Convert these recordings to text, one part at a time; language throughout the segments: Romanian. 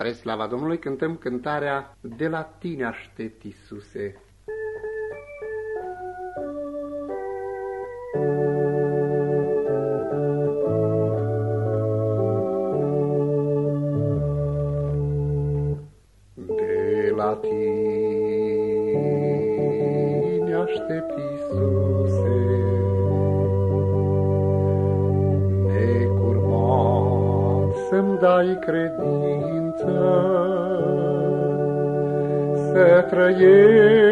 Spre slava Domnului cântăm cântarea De la tine aștept, Iisuse. De la tine aștept, Iisuse, să-mi dai credință, să trăiesc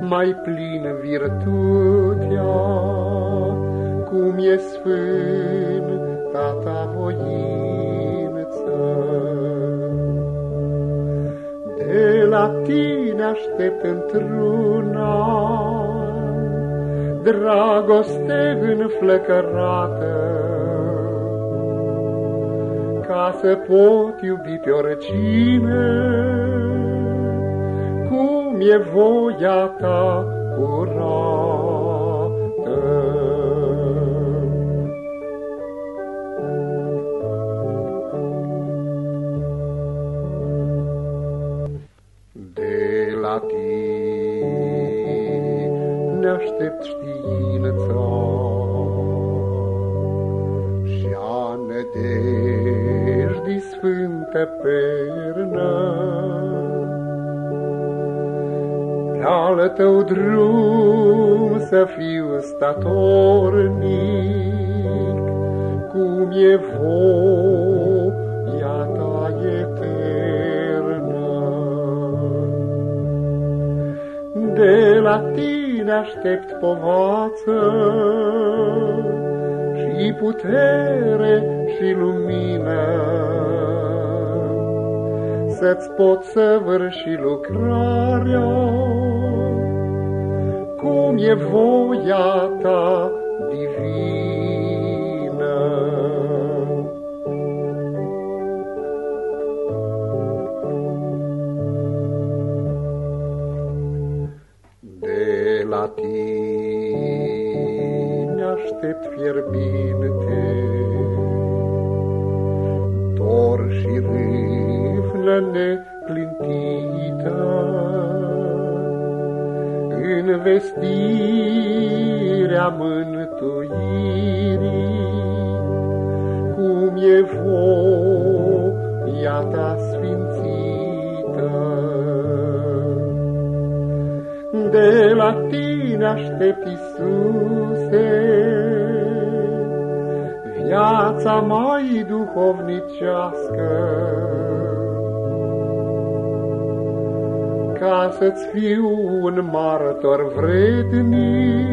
mai plin virtutea, cum e sfânta ta voință. De la tine aștept într-una dragoste înflăcărată, ca să pot iubi pe oricine, cum e voia ta curată. De la tine aștept știința și-a nădejdii sfântă pernă. Pe-al tău drum să fiu statornic, cum e voia ta eternă. De la tine aștept povață și putere și lumină, să-ți pot săvârși lucrarea, cum e voia ta divină. De la tine aștept fierbinte, râvnă neclintită, în vestirea mântuirii, cum e voia ta sfințită. De la tine aștept, Iisuse, viața mai duhovnicească, ca să-ți fiu un martor vrednic,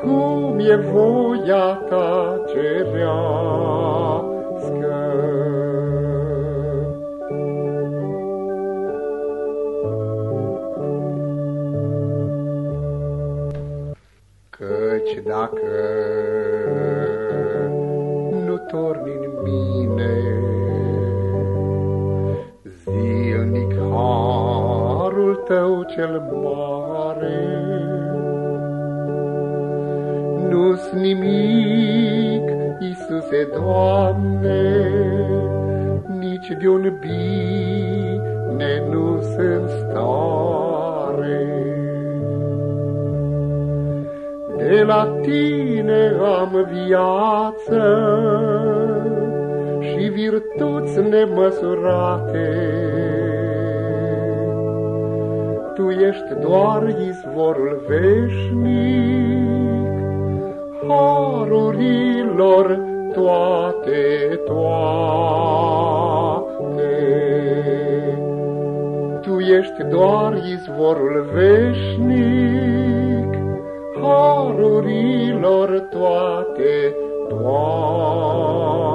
cum e voia ta cerească. Căci dacă nu torni în mine cel mare, nu-s nimic, Iisuse, Doamne, nici de un bine nu sunt stare. De la tine am viață și virtuți nemăsurate. Tu ești doar izvorul veșnic, harurilor toate, toate. Tu ești doar izvorul veșnic, harurilor toate, toate.